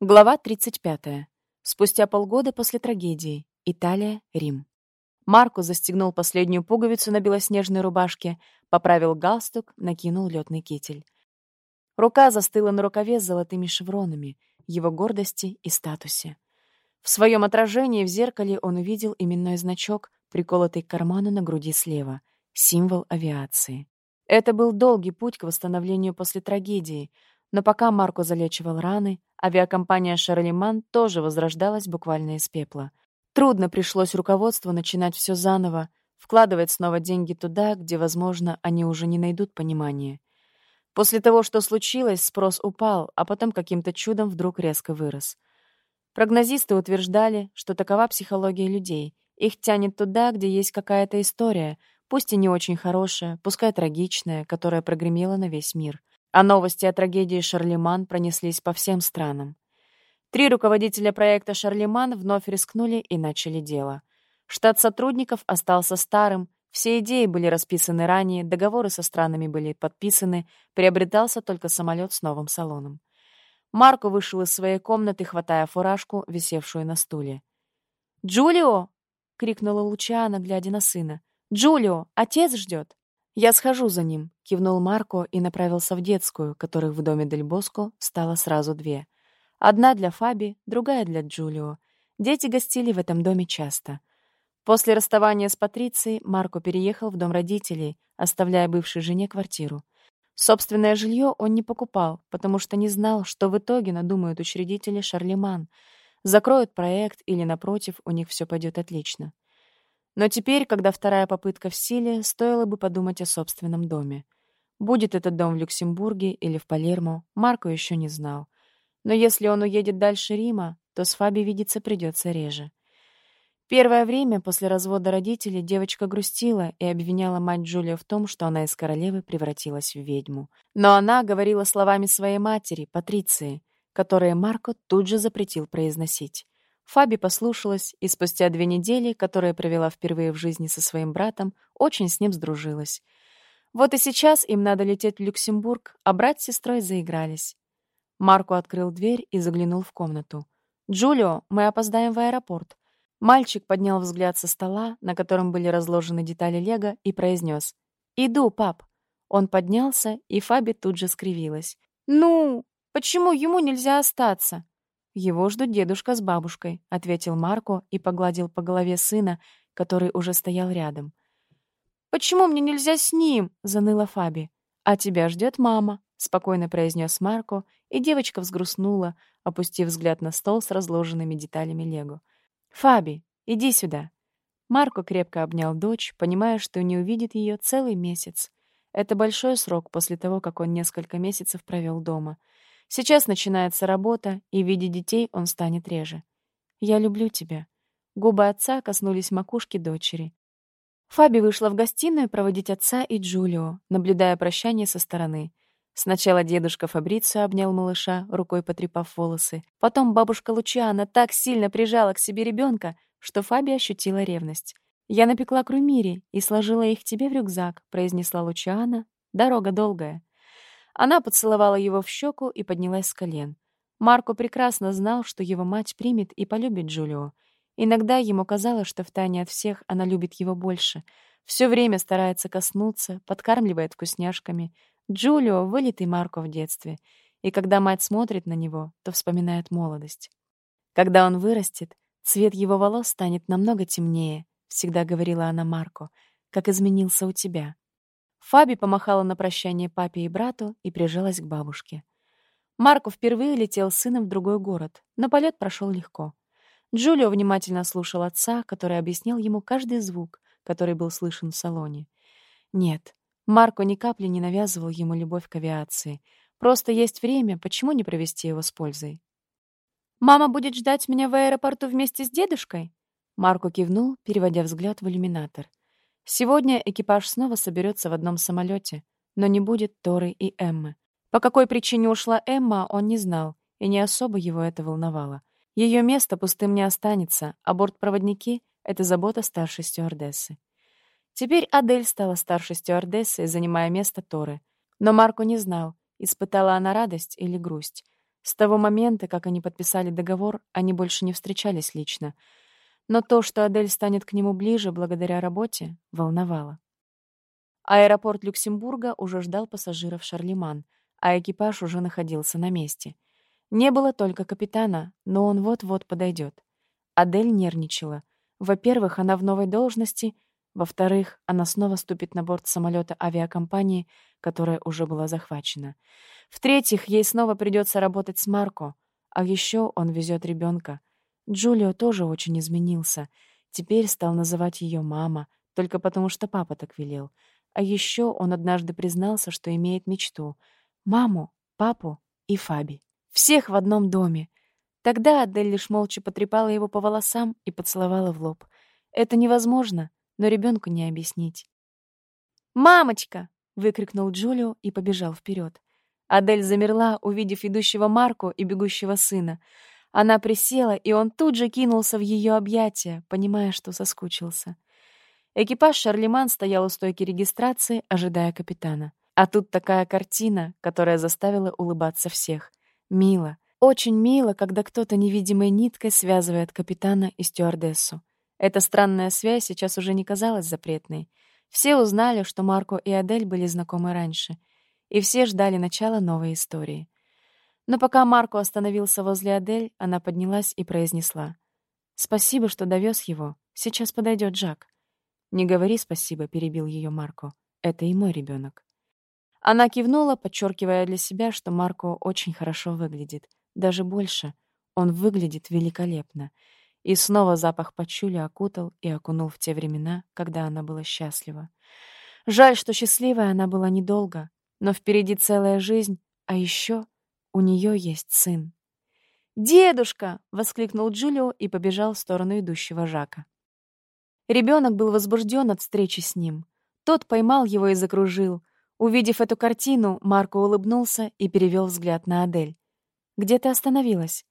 Глава 35. Спустя полгода после трагедии. Италия, Рим. Марко застегнул последнюю пуговицу на белоснежной рубашке, поправил галстук, накинул летный китель. Рука застыла на рукаве с золотыми шевронами, его гордости и статусе. В своем отражении в зеркале он увидел именной значок, приколотый к карману на груди слева, символ авиации. Это был долгий путь к восстановлению после трагедии, но пока Марко залечивал раны, авиакомпания «Шарлеман» тоже возрождалась буквально из пепла. Трудно пришлось руководству начинать все заново, вкладывать снова деньги туда, где, возможно, они уже не найдут понимания. После того, что случилось, спрос упал, а потом каким-то чудом вдруг резко вырос. Прогнозисты утверждали, что такова психология людей. Их тянет туда, где есть какая-то история, пусть и не очень хорошая, пускай трагичная, которая прогремела на весь мир — а новости о трагедии Шарлеман пронеслись по всем странам. Три руководителя проекта «Шарлеман» вновь рискнули и начали дело. Штат сотрудников остался старым, все идеи были расписаны ранее, договоры со странами были подписаны, приобретался только самолет с новым салоном. Марко вышел из своей комнаты, хватая фуражку, висевшую на стуле. «Джулио!» — крикнула Лучиана, глядя на сына. «Джулио, отец ждет!» «Я схожу за ним», — кивнул Марко и направился в детскую, которых в доме Дель Боско стало сразу две. Одна для Фаби, другая для Джулио. Дети гостили в этом доме часто. После расставания с Патрицией Марко переехал в дом родителей, оставляя бывшей жене квартиру. Собственное жилье он не покупал, потому что не знал, что в итоге надумают учредители Шарлеман. Закроют проект или, напротив, у них все пойдет отлично. Но теперь, когда вторая попытка в силе, стоило бы подумать о собственном доме. Будет этот дом в Люксембурге или в Палермо, Марко еще не знал. Но если он уедет дальше Рима, то с Фаби видеться придется реже. Первое время после развода родителей девочка грустила и обвиняла мать Джулию в том, что она из королевы превратилась в ведьму. Но она говорила словами своей матери, Патриции, которые Марко тут же запретил произносить. Фаби послушалась, и спустя две недели, которые провела впервые в жизни со своим братом, очень с ним сдружилась. Вот и сейчас им надо лететь в Люксембург, а брат с сестрой заигрались. Марко открыл дверь и заглянул в комнату. «Джулио, мы опоздаем в аэропорт». Мальчик поднял взгляд со стола, на котором были разложены детали Лего, и произнес: «Иду, пап». Он поднялся, и Фаби тут же скривилась. «Ну, почему ему нельзя остаться?» «Его ждут дедушка с бабушкой», — ответил Марко и погладил по голове сына, который уже стоял рядом. «Почему мне нельзя с ним?» — заныла Фаби. «А тебя ждет мама», — спокойно произнес Марко, и девочка взгрустнула, опустив взгляд на стол с разложенными деталями Лего. «Фаби, иди сюда». Марко крепко обнял дочь, понимая, что не увидит ее целый месяц. Это большой срок после того, как он несколько месяцев провел дома — Сейчас начинается работа, и, видя детей, он станет реже. «Я люблю тебя». Губы отца коснулись макушки дочери. Фаби вышла в гостиную проводить отца и Джулио, наблюдая прощание со стороны. Сначала дедушка Фабрицио обнял малыша, рукой потрепав волосы. Потом бабушка Лучиана так сильно прижала к себе ребенка, что Фаби ощутила ревность. «Я напекла крумири и сложила их тебе в рюкзак», — произнесла Лучиана. «Дорога долгая». Она поцеловала его в щеку и поднялась с колен. Марко прекрасно знал, что его мать примет и полюбит Джулио. Иногда ему казалось, что втайне от всех она любит его больше. Все время старается коснуться, подкармливает вкусняшками. Джулио — вылитый Марко в детстве. И когда мать смотрит на него, то вспоминает молодость. Когда он вырастет, цвет его волос станет намного темнее, всегда говорила она Марко, как изменился у тебя. Фаби помахала на прощание папе и брату и прижалась к бабушке. Марко впервые летел с сыном в другой город, но полет прошел легко. Джулио внимательно слушал отца, который объяснял ему каждый звук, который был слышен в салоне. Нет, Марко ни капли не навязывал ему любовь к авиации. Просто есть время, почему не провести его с пользой? «Мама будет ждать меня в аэропорту вместе с дедушкой?» Марко кивнул, переводя взгляд в иллюминатор. Сегодня экипаж снова соберется в одном самолете, но не будет Торы и Эммы. По какой причине ушла Эмма, он не знал, и не особо его это волновало. Ее место пустым не останется, а бортпроводники — это забота старшей стюардессы. Теперь Адель стала старшей стюардессой, занимая место Торы. Но Марко не знал, испытала она радость или грусть. С того момента, как они подписали договор, они больше не встречались лично. Но то, что Адель станет к нему ближе благодаря работе, волновало. Аэропорт Люксембурга уже ждал пассажиров Шарлеман, а экипаж уже находился на месте. Не было только капитана, но он вот-вот подойдет. Адель нервничала. Во-первых, она в новой должности, во-вторых, она снова ступит на борт самолета авиакомпании, которая уже была захвачена. В-третьих, ей снова придется работать с Марко, а еще он везет ребенка. Джулио тоже очень изменился. Теперь стал называть ее мама, только потому что папа так велел. А еще он однажды признался, что имеет мечту — маму, папу и Фаби. Всех в одном доме. Тогда Адель лишь молча потрепала его по волосам и поцеловала в лоб. Это невозможно, но ребенку не объяснить. «Мамочка!» — выкрикнул Джулио и побежал вперед. Адель замерла, увидев идущего Марку и бегущего сына. Она присела, и он тут же кинулся в ее объятия, понимая, что соскучился. Экипаж Шарлеман стоял у стойки регистрации, ожидая капитана. А тут такая картина, которая заставила улыбаться всех. Мило. Очень мило, когда кто-то невидимой ниткой связывает капитана и стюардессу. Эта странная связь сейчас уже не казалась запретной. Все узнали, что Марко и Адель были знакомы раньше — и все ждали начала новой истории. Но пока Марко остановился возле Адель, она поднялась и произнесла. «Спасибо, что довез его. Сейчас подойдет Жак». «Не говори спасибо», — перебил ее Марко. «Это и мой ребенок. Она кивнула, подчеркивая для себя, что Марко очень хорошо выглядит. Даже больше. Он выглядит великолепно. И снова запах пачули окутал и окунул в те времена, когда она была счастлива. Жаль, что счастливая она была недолго, но впереди целая жизнь, а еще у нее есть сын. «Дедушка!» — воскликнул Джулио и побежал в сторону идущего Жака. Ребенок был возбужден от встречи с ним. Тот поймал его и закружил. Увидев эту картину, Марко улыбнулся и перевел взгляд на Адель. «Где ты остановилась?»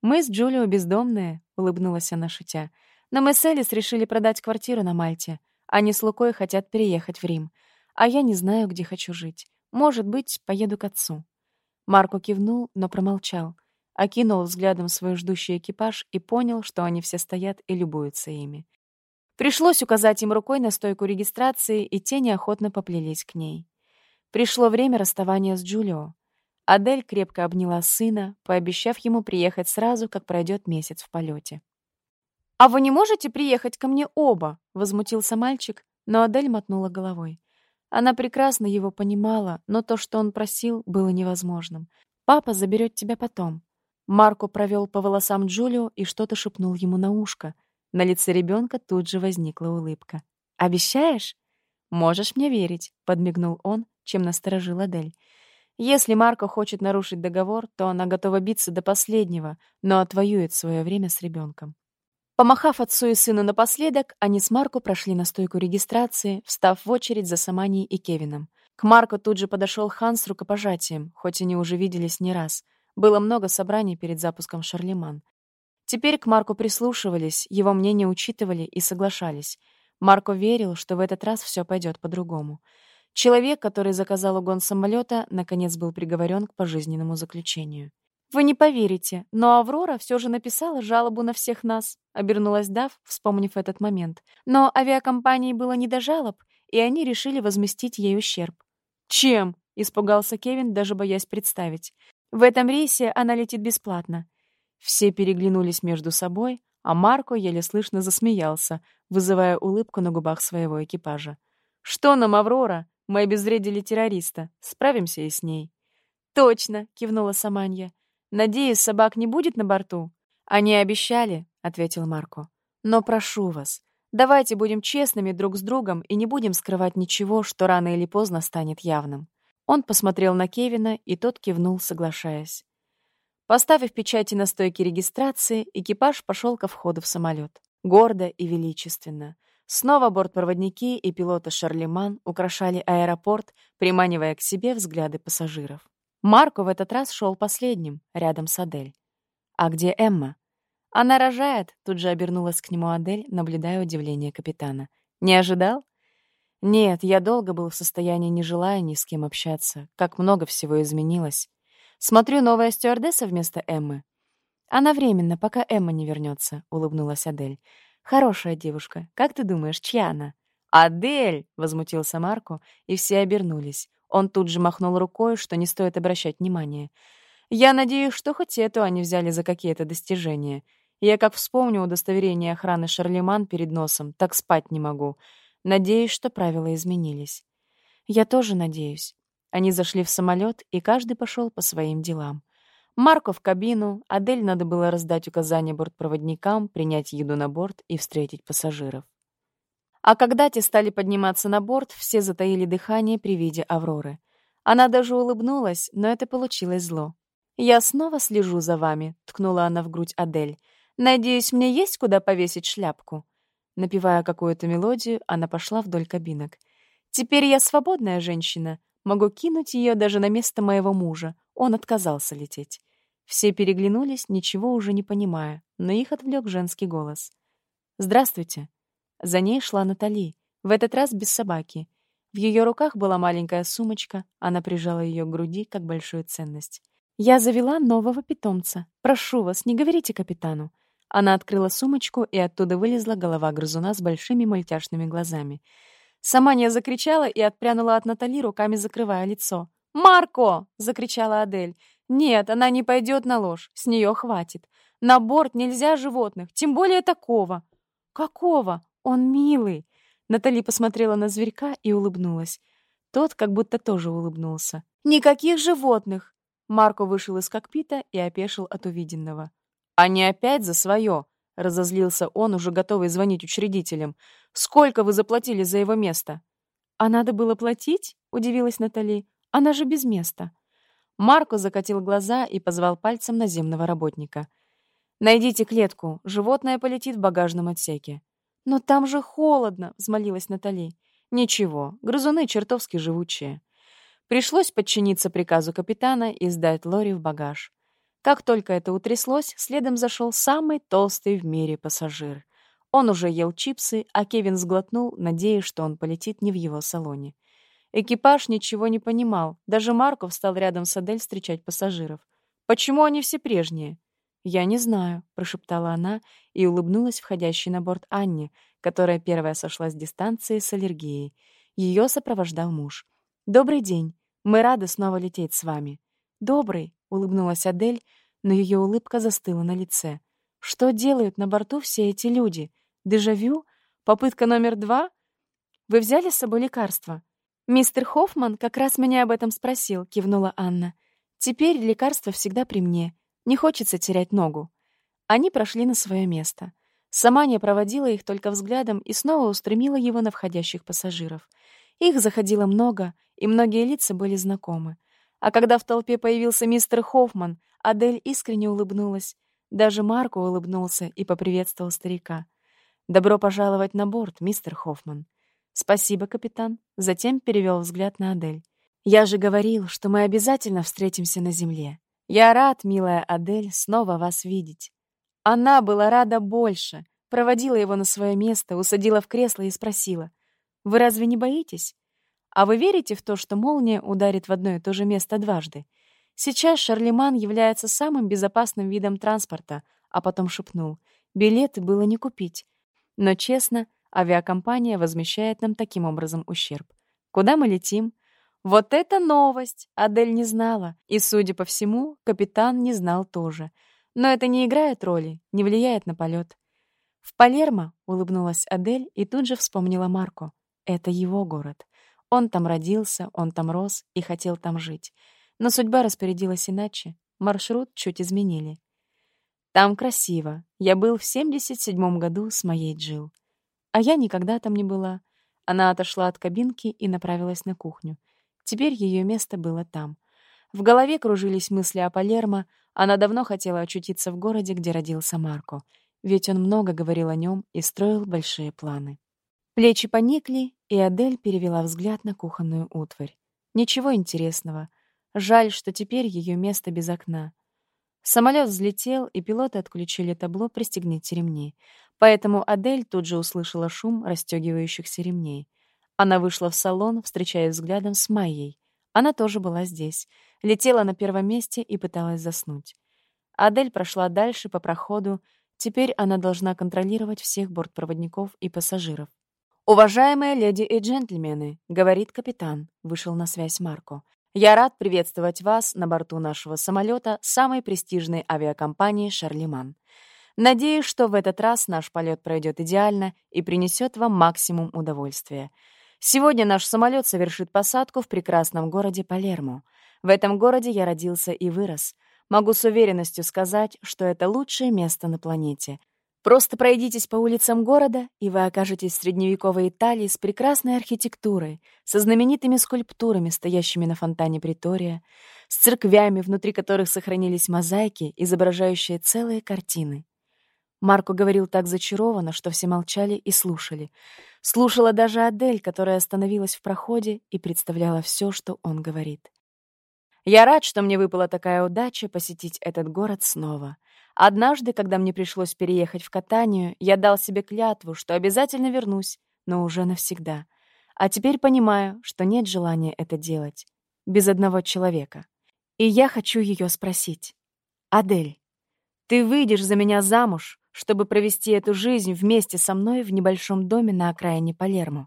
«Мы с Джулио бездомные», — улыбнулась она, шутя. «Но мы с Элис решили продать квартиру на Мальте. Они с Лукой хотят переехать в Рим. А я не знаю, где хочу жить. Может быть, поеду к отцу. Марко кивнул, но промолчал. Окинул взглядом свой ждущий экипаж и понял, что они все стоят и любуются ими. Пришлось указать им рукой на стойку регистрации, и те неохотно поплелись к ней. Пришло время расставания с Джулио. Адель крепко обняла сына, пообещав ему приехать сразу, как пройдет месяц в полете. «А вы не можете приехать ко мне оба?» — возмутился мальчик, но Адель мотнула головой. Она прекрасно его понимала, но то, что он просил, было невозможным. «Папа заберет тебя потом». Марко провел по волосам Джулио и что-то шепнул ему на ушко. На лице ребенка тут же возникла улыбка. «Обещаешь?» «Можешь мне верить», — подмигнул он, чем насторожил Адель. «Если Марко хочет нарушить договор, то она готова биться до последнего, но отвоюет свое время с ребенком. Помахав отцу и сыну напоследок, они с Марко прошли на стойку регистрации, встав в очередь за Саманией и Кевином. К Марко тут же подошел Хан с рукопожатием, хоть они уже виделись не раз. Было много собраний перед запуском Шарлеман. Теперь к Марку прислушивались, его мнение учитывали и соглашались. Марко верил, что в этот раз все пойдет по-другому. Человек, который заказал угон самолета, наконец был приговорен к пожизненному заключению. «Вы не поверите, но Аврора все же написала жалобу на всех нас», — обернулась Дав, вспомнив этот момент. «Но авиакомпании было не до жалоб, и они решили возместить ей ущерб». «Чем?» — испугался Кевин, даже боясь представить. «В этом рейсе она летит бесплатно». Все переглянулись между собой, а Марко еле слышно засмеялся, вызывая улыбку на губах своего экипажа. «Что нам, Аврора? Мы обезвредили террориста. Справимся и с ней». «Точно!» — кивнула Саманья. Надеюсь, собак не будет на борту? Они обещали, ответил Марко. Но прошу вас, давайте будем честными друг с другом и не будем скрывать ничего, что рано или поздно станет явным. Он посмотрел на Кевина, и тот кивнул, соглашаясь. Поставив печати на стойке регистрации, экипаж пошел ко входу в самолет. Гордо и величественно. Снова бортпроводники и пилоты Шарлеман украшали аэропорт, приманивая к себе взгляды пассажиров. Марко в этот раз шел последним, рядом с Адель. «А где Эмма?» «Она рожает», — тут же обернулась к нему Адель, наблюдая удивление капитана. «Не ожидал?» «Нет, я долго был в состоянии, не желая ни с кем общаться. Как много всего изменилось. Смотрю, новая стюардесса вместо Эммы. Она временно, пока Эмма не вернется, улыбнулась Адель. Хорошая девушка. Как ты думаешь, чья она? Адель! возмутился Марко, и все обернулись. Он тут же махнул рукой, что не стоит обращать внимания. Я надеюсь, что хоть эту они взяли за какие-то достижения. Я как вспомню удостоверение охраны Шарлеман перед носом, так спать не могу. Надеюсь, что правила изменились. Я тоже надеюсь. Они зашли в самолет, и каждый пошел по своим делам. Марко в кабину, Адель надо было раздать указания бортпроводникам, принять еду на борт и встретить пассажиров. А когда те стали подниматься на борт, все затаили дыхание при виде Авроры. Она даже улыбнулась, но это получилось зло. «Я снова слежу за вами», — ткнула она в грудь Адель. «Надеюсь, мне есть куда повесить шляпку?» Напевая какую-то мелодию, она пошла вдоль кабинок. «Теперь я свободная женщина. Могу кинуть ее даже на место моего мужа. Он отказался лететь». Все переглянулись, ничего уже не понимая, но их отвлек женский голос. «Здравствуйте». За ней шла Натали, в этот раз без собаки. В ее руках была маленькая сумочка, она прижала ее к груди как большую ценность. «Я завела нового питомца. Прошу вас, не говорите капитану. Она открыла сумочку, и оттуда вылезла голова грызуна с большими мультяшными глазами. Саманья закричала и отпрянула от Натали, руками закрывая лицо. «Марко!» — закричала Адель. «Нет, она не пойдет на ложь. С нее хватит. На борт нельзя животных, тем более такого». «Какого? Он милый!» Натали посмотрела на зверька и улыбнулась. Тот как будто тоже улыбнулся. «Никаких животных!» Марко вышел из кокпита и опешил от увиденного. «А не опять за свое!» — разозлился он, уже готовый звонить учредителям. «Сколько вы заплатили за его место?» «А надо было платить?» — удивилась Натали. «Она же без места». Марко закатил глаза и позвал пальцем наземного работника. «Найдите клетку, животное полетит в багажном отсеке». «Но там же холодно!» — взмолилась Натали. «Ничего, грызуны чертовски живучие». Пришлось подчиниться приказу капитана и сдать Лори в багаж. Как только это утряслось, следом зашел самый толстый в мире пассажир. Он уже ел чипсы, а Кевин сглотнул, надеясь, что он полетит не в его салоне. Экипаж ничего не понимал. Даже Марков стал рядом с Адель встречать пассажиров. «Почему они все прежние?» «Я не знаю», — прошептала она и улыбнулась входящей на борт Анне, которая первая сошла с дистанции с аллергией. Ее сопровождал муж. «Добрый день. Мы рады снова лететь с вами». «Добрый», улыбнулась Адель, но ее улыбка застыла на лице. Что делают на борту все эти люди? Дежавю? Попытка номер два? Вы взяли с собой лекарства? Мистер Хоффман как раз меня об этом спросил, кивнула Анна. Теперь лекарство всегда при мне. Не хочется терять ногу. Они прошли на свое место. Самания проводила их только взглядом и снова устремила его на входящих пассажиров. Их заходило много, и многие лица были знакомы. А когда в толпе появился мистер Хоффман, Адель искренне улыбнулась. Даже Марко улыбнулся и поприветствовал старика. «Добро пожаловать на борт, мистер Хоффман». «Спасибо, капитан». Затем перевел взгляд на Адель. «Я же говорил, что мы обязательно встретимся на земле. Я рад, милая Адель, снова вас видеть». Она была рада больше, проводила его на свое место, усадила в кресло и спросила. «Вы разве не боитесь? А вы верите в то, что молния ударит в одно и то же место дважды? Сейчас Шарлеман является самым безопасным видом транспорта, а потом шепнул. Билеты было не купить. Но честно, авиакомпания возмещает нам таким образом ущерб. Куда мы летим? Вот это новость! Адель не знала, и, судя по всему, капитан не знал тоже. Но это не играет роли, не влияет на полет. В Палермо улыбнулась Адель и тут же вспомнила Марко. Это его город. Он там родился, он там рос и хотел там жить. Но судьба распорядилась иначе. Маршрут чуть изменили. Там красиво. Я был в 77-м году с моей Джил. А я никогда там не была. Она отошла от кабинки и направилась на кухню. Теперь ее место было там. В голове кружились мысли о Палермо. Она давно хотела очутиться в городе, где родился Марко. Ведь он много говорил о нем и строил большие планы. Плечи поникли, и Адель перевела взгляд на кухонную утварь. Ничего интересного. Жаль, что теперь ее место без окна. Самолет взлетел, и пилоты отключили табло «Пристегните ремни». Поэтому Адель тут же услышала шум расстегивающихся ремней. Она вышла в салон, встречаясь взглядом с Майей. Она тоже была здесь. летела на первом месте и пыталась заснуть. Адель прошла дальше по проходу, теперь она должна контролировать всех бортпроводников и пассажиров. «Уважаемые леди и джентльмены», — говорит капитан, вышел на связь Марко. «Я рад приветствовать вас на борту нашего самолета самой престижной авиакомпании «Шарлеман». Надеюсь, что в этот раз наш полет пройдет идеально и принесет вам максимум удовольствия. Сегодня наш самолет совершит посадку в прекрасном городе Палермо. В этом городе я родился и вырос. Могу с уверенностью сказать, что это лучшее место на планете — Просто пройдитесь по улицам города, и вы окажетесь в средневековой Италии с прекрасной архитектурой, со знаменитыми скульптурами, стоящими на фонтане Притория, с церквями, внутри которых сохранились мозаики, изображающие целые картины. Марко говорил так зачарованно, что все молчали и слушали. Слушала даже Адель, которая остановилась в проходе и представляла все, что он говорит. «Я рад, что мне выпала такая удача посетить этот город снова. Однажды, когда мне пришлось переехать в Катанию, я дал себе клятву, что обязательно вернусь, но уже навсегда. А теперь понимаю, что нет желания это делать. Без одного человека. И я хочу ее спросить. «Адель, ты выйдешь за меня замуж, чтобы провести эту жизнь вместе со мной в небольшом доме на окраине Палермо?»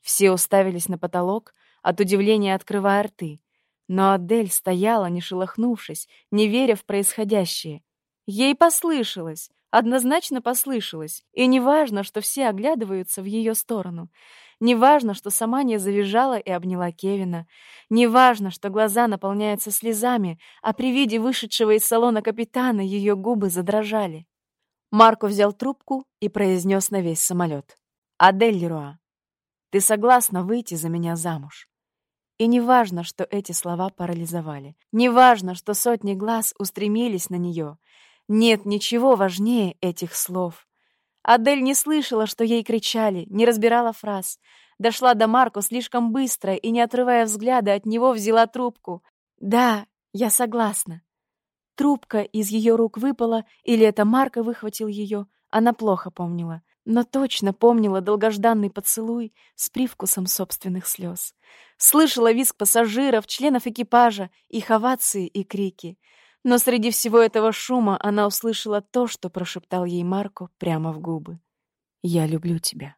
Все уставились на потолок, от удивления открывая рты. Но Адель стояла, не шелохнувшись, не веря в происходящее. Ей послышалось, однозначно послышалось, и неважно, что все оглядываются в ее сторону. Неважно, что сама не завизжала и обняла Кевина. Неважно, что глаза наполняются слезами, а при виде вышедшего из салона капитана ее губы задрожали. Марко взял трубку и произнес на весь самолет. «Адель Леруа, ты согласна выйти за меня замуж?» И неважно, что эти слова парализовали. Неважно, что сотни глаз устремились на нее — нет ничего важнее этих слов. Адель не слышала, что ей кричали, не разбирала фраз. Дошла до Марко слишком быстро и, не отрывая взгляда от него, взяла трубку. «Да, я согласна». Трубка из ее рук выпала, или это Марко выхватил ее, она плохо помнила. Но точно помнила долгожданный поцелуй с привкусом собственных слез. Слышала визг пассажиров, членов экипажа, их овации и крики — но среди всего этого шума она услышала то, что прошептал ей Марко прямо в губы. «Я люблю тебя».